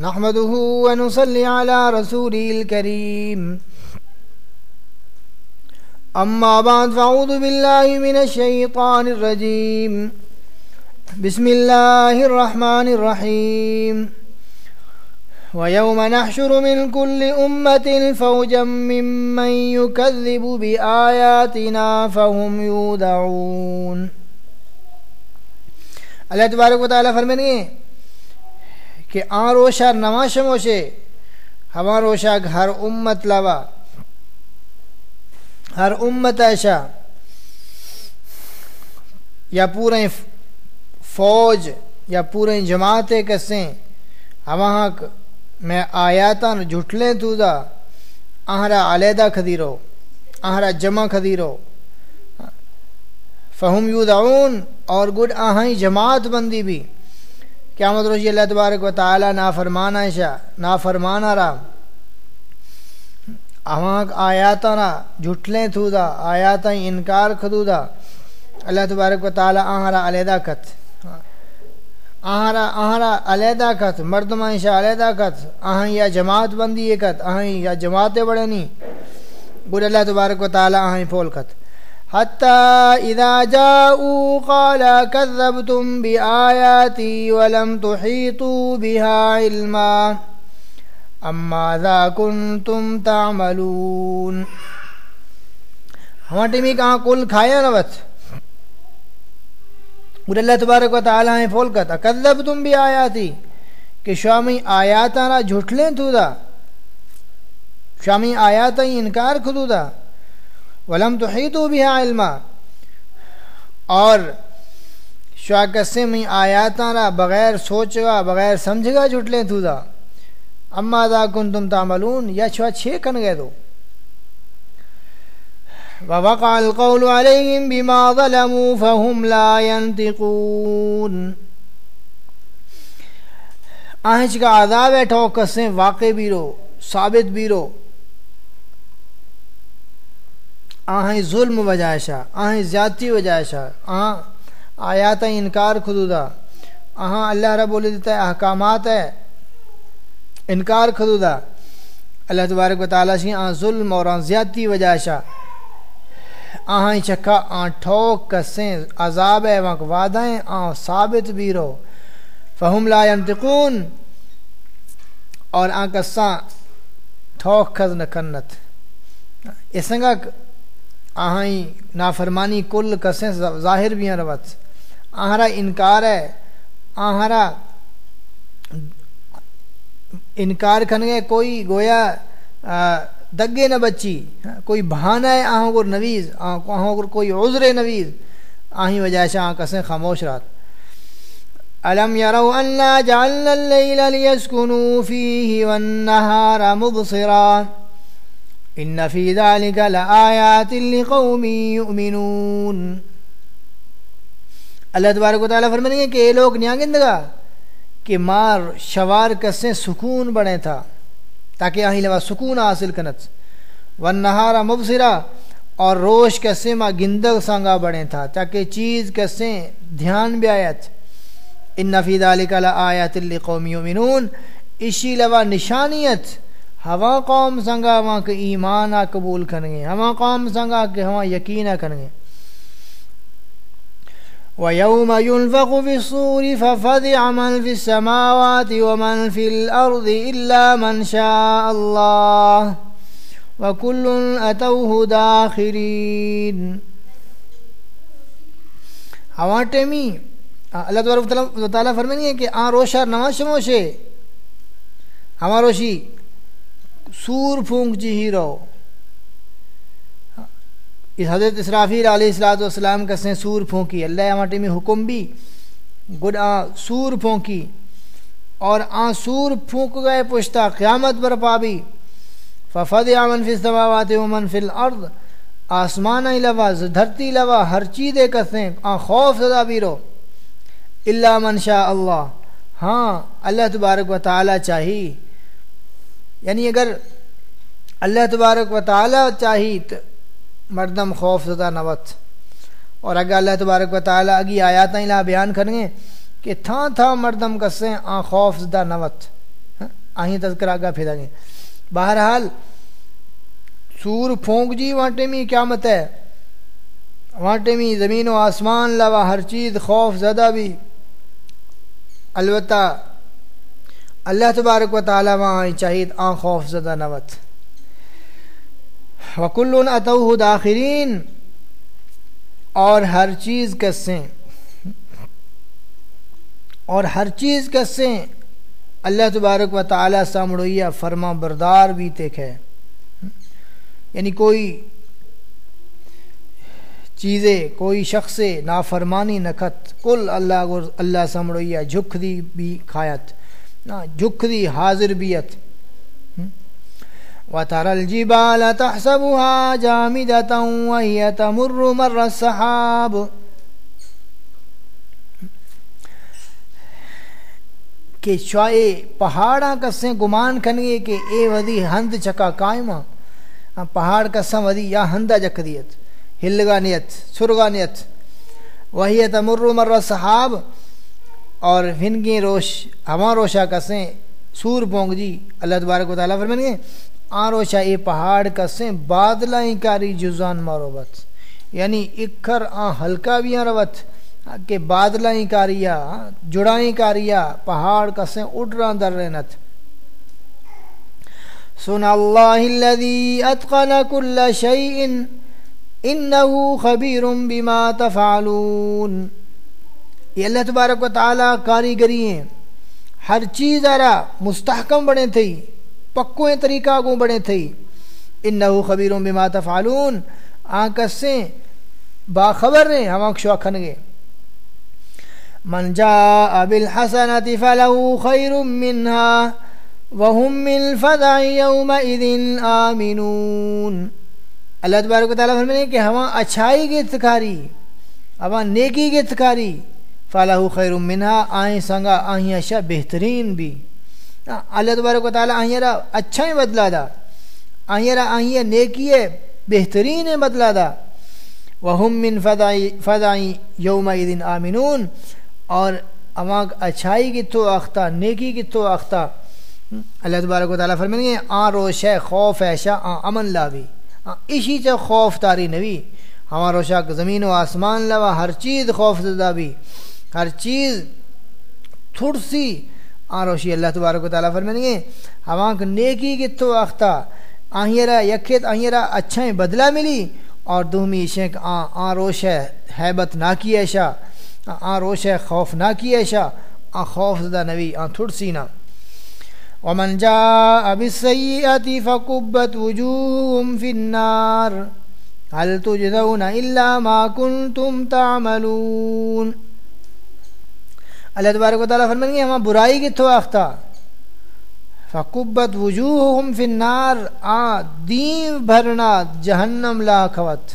نحمده ونصلي على رسوله الكريم. أما بعد فأعوذ بالله من الشيطان الرجيم. بسم الله الرحمن الرحيم. ويوم نحشر من كل أمة فوجا ممن يكذب بآياتنا فهم يودعون. اللہ تبارک و تعالیٰ فرمائیں گے کہ آن روشا نما شموشے ہما روشا ہر امت لوا، ہر امت ایشا، یا پورے فوج، یا پورے جماعت کسیں ہما میں آیاتا جھٹلیں تو دا، آہرا علیحدہ خدیرو آہرا جمع خدیرو فہم یودعون اور گڈ آہیں جماعت بندی بھی۔ قیامت روشی اللہ تبارک و تعالی نا فرمانا ایشا نا فرمانا را۔ آہاں آیاتا نا جھٹلیں تھو دا آیاتا انکار خدو دا۔ اللہ تبارک و تعالی آہرا علیحدہ کت۔ آہرا آہرا علیحدہ کت۔ مردمان ایشا علیحدہ کت۔ آہیں یا جماعت بندی کت۔ آہیں یا جماعتیں بڑے نہیں اللہ تبارک و تعالی آہیں پھول کت۔ حتى إذا جاءوا قال كذبتم بآياتي ولم تحيطوا بها علما أم ماذا كنتم تعملون؟ ہمارا ٹیمی کہاں کل کھایا نوت اور اللہ تبارک و تعالیٰ ہیں فول کہتا کذبتم بھی آیاتی کہ شامی آیاتا را جھٹلیں تو دا۔ شامی آیاتا ہی انکار خدو دا۔ ولم تحیطوا بها علما۔ اور شاکسے میں آیاتاں را بغیر سوچگا، بغیر سمجھگا جھٹلیں تو دا۔ اما دا کنتم تعملون، یا چھوا چھے کن گئے دو ووقع القول عليهم بما ظلموا فهم لا ينطقون آہنچ کا عذاب ہے ٹھوکسیں، واقع بھی رو ثابت بھی رو آہیں ظلم وجائشا آہیں زیادتی وجائشا آہاں آیات انکار خدودا آہاں اللہ رب العزت احکامات ہے، انکار خدودا اللہ تبارک و تعالیٰ سے آن ظلم اور آن زیادتی وجائشا آہیں چکا آن ٹھوک کسیں، عذاب ہے، وہاں وعدائیں آن ثابت بھی رو فہم لا ينتقون اور آن کساں، ٹھوک کھز نکنت اسنگا آہیں نافرمانی کل کسیں ظاہر بھی ہیں روت آہرا انکار ہے۔ آہرا انکار کرنے کوئی گویا دگے نہ بچی۔ کوئی بہانہ ہے آہوں کو نویز آہوں کو کوئی عذر نویز۔ آہیں وجہ سے کسیں خاموش رات۔ ألم يروا أنا جعلنا الليل ليسكنوا فيه والنهار مبصرا۔ ان فی ذلك لآیات لقوم یؤمنون اللہ تبارک و تعالیٰ فرمائیں گے کہ یہ لوگ نیا گندگا کہ مار، شوار، کسیں سکون بڑے تھا، تاکہ آہیں لوا سکون حاصل کنت۔ ونہارا مبصرا اور روش کسے ما گندگ سانگا بڑے تھا، تاکہ چیز کسے دھیان بھی آیت ان فی ذلک لآیات لقوم یؤمنون اسی لوا نشانیت ہما قوم سنگا وہاں کے ایمان آ قبول کر گے ہما قوم سنگا کے ہما یقین کر ويوم ينفق في الصور ففزع من في السماوات ومن في الأرض الا من شاء الله وكل اتوه داخرين اواتمی اللہ تبارک و تعالی فرمانی ہے کہ آ روشا نواشموشے ہمارا روشی سور پھونک جی ہی رہو۔ اس حضرت اسرافیل علیہ السلاۃ والسلام کا سیں سور پھونکی۔ اللہ مٹی میں حکم بھی۔ گڈ آ سور پھونکی۔ اور آ سور پھونک گئے پشتا۔ قیامت برپا بھی۔ ففد امن فی السماوات و من فی الارض آسمان لوا، دھرتی لوا، ہر چیز کسیں آ خوف زدہ بھی رو اللہ من شاء اللہ۔ ہاں اللہ تبارک و تعالی چاہی۔ یعنی اگر اللہ تبارک و تعالی چاہی تو مردم خوف زدہ نوت اور اگر اللہ تبارک و تعالی اگی آیات لا بیان کریں کہ تھا تھا مردم کسیں آ خوف زدہ نوت ہاں؟ آہیں تذکرہ کا پھیدا گئے بہرحال سور پھونک جی وانٹے میں قیامت ہے۔ وانٹے میں زمین و آسمان لوا ہر چیز خوف زدہ بھی۔ البتہ اللہ تبارک و تعالیٰ وہاں چاہید آن خوف زدہ نوت وکل اتوہ داخرین اور ہر چیز کسیں۔ اور ہر چیز کسیں۔ اللہ تبارک و تعالیٰ سامڑویہ فرما بردار بھی تک ہے۔ یعنی کوئی چیزیں، کوئی شخص نافرمانی نکت کل اللہ اللہ سمڑویہ جھک دی بھی کھایت۔ جھک دی حاضر بیت۔ وترى الجبال تحسبها جامدة وهي تمر مر السحاب۔ کہ شوائے پہاڑاں کسیں گمان کنگے کہ اے ودی ہند چکا قائمہ۔ ہاں، پہاڑ کسیں ودی یا ہندہ جک دیت۔ ہلگا نیت، سرگا نیت۔ وہی تمر مر صحاب اور ہنگیں روش ہما روشا کسیں، سور پونگ جی اللہ تبارک و تعالیٰ فرمین گے آ روشا اے پہاڑ کسیں، بادلائیں کاری جزان مارو بت۔ یعنی اکھر آ ہلکا بھی روت، کہ بادلائیں کاریا، جڑائیں کاریا، پہاڑ کسیں اٹھ رہا در رہنت سن اللہ الذي اتقن كل شيء انه خبیر بما تفعلون۔ یہ اللہ تبارک و تعالی کاریگری ہیں۔ ہر چیز آرا مستحکم بڑے تھے، پکویں طریقہ کو بڑے تھے۔ انہو خبیر بما تفعلون۔ آنکھ سے باخبر رہے ہم آنکھ شوکھن گے۔ من جاء بالحسنة فله خير منها وهم من الفزع يومئذ آمنون۔ اللہ تبارک و تعالیٰ فرمائے کہ ہوا اچھائی کی اتکاری ہوا نیکی کی اتکاری۔ فلاح خیر منہا آئیں سنگا، آئیں اشا بہترین بھی۔ ہاں، اللہ تبارک و تعالیٰ آئیں را اچھا ہی بدلا دا۔ آئیں را، آئیں نیکی ہے، بہترین ہے بدلا دا۔ وہم من فضائی یوم دن آمنون۔ اور اما اچھائی کی تو اختہ نیکی کی تو اختہ اللہ تبارک و تعالیٰ فرمائیں گے آ روش ہے، خوف ایشا آ امن لا بھی ہاں، اسی سے خوف تاری نبی ہمارا شک زمین و آسمان لوا ہر چیز خوف زدہ بھی۔ ہر چیز تھوڑ سی آروشی اللہ تبارک و تعالیٰ فرمائیں گے۔ ہوا نیکی کی تو اختہ آہیرا یکھت آہیرا اچھا بدلہ ملی اور دومی شیخ آ آ روش ہے، حیبت نہ کی ایشا، آ روش ہے، خوف نہ کی ایشا، آ، خوف زدہ نبی، آ، تھوڑ سی نہ ومن جاء بالسيئة فكبت وجوههم في النار۔ هل تجزون إلا ما كنتم تعملون؟ اللہ تبارک و تعالیٰ فرمائیں گے، ہمیں برائی کی تو اختہ فقبت وجوہم فی النار۔ آ، دین بھرنا، جہنم لا کھوت۔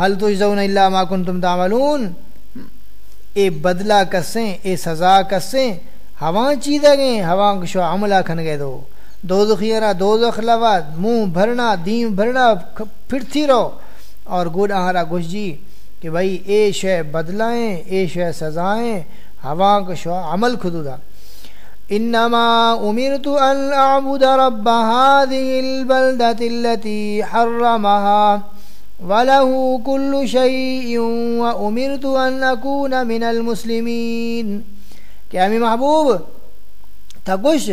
حل تجزون الا ما کنتم تعملون؟ اے بدلہ کسیں، اے سزا کسیں ہوا چیدہ گئے ہوا شو عملہ کھن گئے دو۔ دو دخیرہ دو دخ منہ بھرنا، دین بھرنا پھر تھی رو اور گوڑ آہرا گوش جی کہ بھائی، اے شے بدلائیں اے شے سزائیں ہوا شو، عمل خدودا انما امرت ان اعبد رب هذه البلدة التي حرمها وله كل شيء وامرت ان اكون من المسلمين. کہ امی محبوب تھا کچھ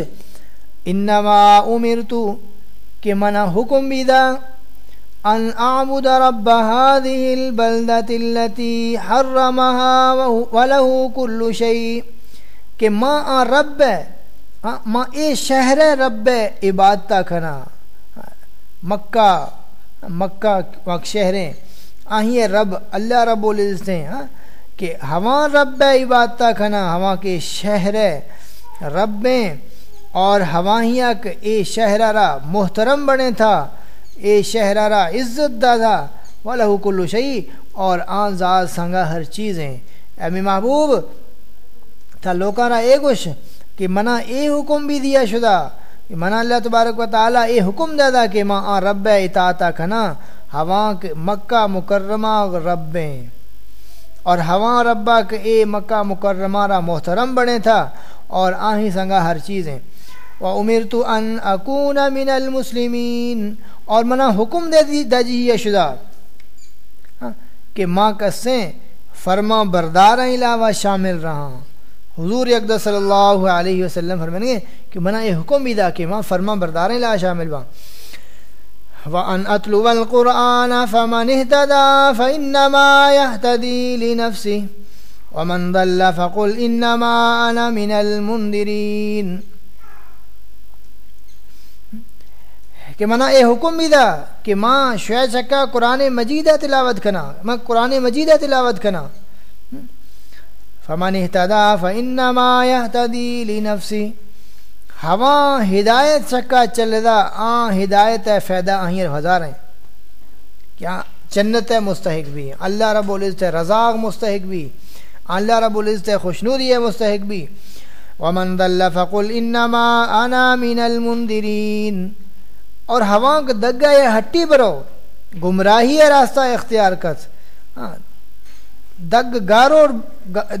انما امرتو کہ منا حکم بھی دا ان اعبد رب هذه البلدة التي حرمها وله كل شيء. کہ ما آ رب ما اے شہر رب عبادت کھنا مکہ مکہ وقت شہریں۔ آہی رب، اللہ رب العزت ہیں ہاں کہ ہوا رب عبادت کھنا ہوا کے شہر رب اور ہواہیاں اے شہرارا محترم بنے تھا۔ اے شہرارا، عزت دا تھا کلو شہی اور آن ذات سنگا ہر چیزیں۔ امی محبوب، تھا لوکانا اے گوش کہ منا اے حکم بھی دیا شدہ۔ منا اللہ تبارک و تعالیٰ اے حکم دادا کہ ماں آ رب اطاعتا کھنا ہوا مکہ مکرمہ ربیں۔ اور ہوا ربا کے اے مکہ مکرمہ را محترم بنے تھا، اور آہی سنگا ہر چیزیں۔ و عمر تو ان اکون من المسلمین اور منع حکم دے دی دجی شدہ۔ ہاں، کہ ماں کسیں فرما بردار علاوہ شامل رہا۔ حضور اقدر صلی اللہ علیہ وسلم فرمائیں گے کہ منع یہ حکم بھی دا کہ ماں فرما بردار علاوہ شامل با وَأَنْ أَتْلُوَ الْقُرْآنَ فَمَنِ اهْتَدَى فَإِنَّمَا يَهْتَدِي لِنَفْسِهِ۔ وَمَنْ ضَلَّ فَقُلْ إِنَّمَا أَنَا مِنَ الْمُنْدِرِينَ کہ منع اے حکم بھی دا کہ ماں شاید چکا قرآن مجید تلاوت کنا، ماں قرآن مجید تلاوت کنا۔ فمن اہتدا فانما یہتدی لنفسی۔ ہوا ہدایت چکا چل دا آن ہدایت فیدہ آہیر ہزار ہیں۔ کیا جنت مستحق بھی، اللہ رب العزت رزاق مستحق بھی، اللہ رب العزت خوشنودی ہے مستحق بھی۔ ومن ضل فقل انما انا من المنذرین۔ اور ہوا کا دگا یہ ہٹی برو، گمراہی ہے راستہ اختیار کت ہاں دگ گارو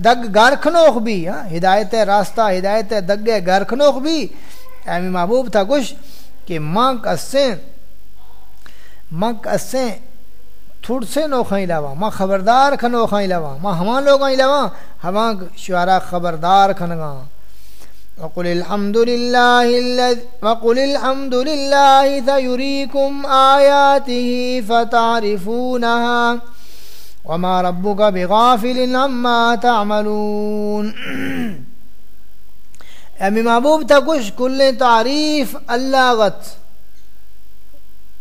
دگ گار بھی ہاں ہدایت راستہ، ہدایت دگ گار بھی۔ ایمی محبوب تھا کچھ کہ ماں کسیں ماں کسیں تھوڑ سے نوخائیں لاوا ماں خبردار کھنوخائیں لاوا ماں ہمان لوگائیں لاوا ہمان شعرا خبردار کھنگاں۔ وقل الحمد لله الذي وقل الحمد لله سيريكم آياته فتعرفونها وما ربك بغافل عما تعملون. امی محبوب، تھا کچھ کل تعریف اللہ غت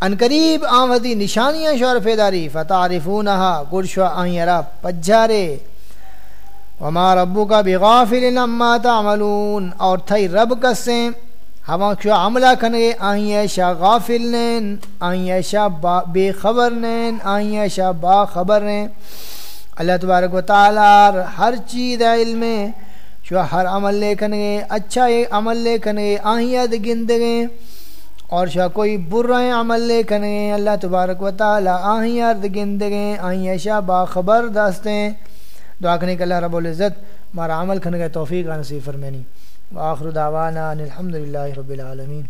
ان قریب آمدی نشانیاں شور فیداری، فتعرفونها گرشو آئیں رب پجھارے۔ وما ربو کا بغافل اما تعملون۔ اور تھئی رب کسیں ہما کیوں عملہ کھنگے آئیں ایشا غافل نین آئیں ایشا بے خبر نین آئیں ایشا با خبر نین اللہ تبارک و تعالی ہر چیز علم شو ہر عمل لے کھنگے اچھا عمل لے کھنگے آئیں ید گندگے۔ اور شاہ کوئی برا عمل لے کھنگے اللہ تبارک و تعالی آئیں ید گندگے، آئیں ایشا با خبر دستیں۔ دعا کرنے کہ اللہ رب العزت ہمارا عمل کرنے کا توفیق نصیب فرمینی آخر دعوانا ان الحمد للہ رب العالمین۔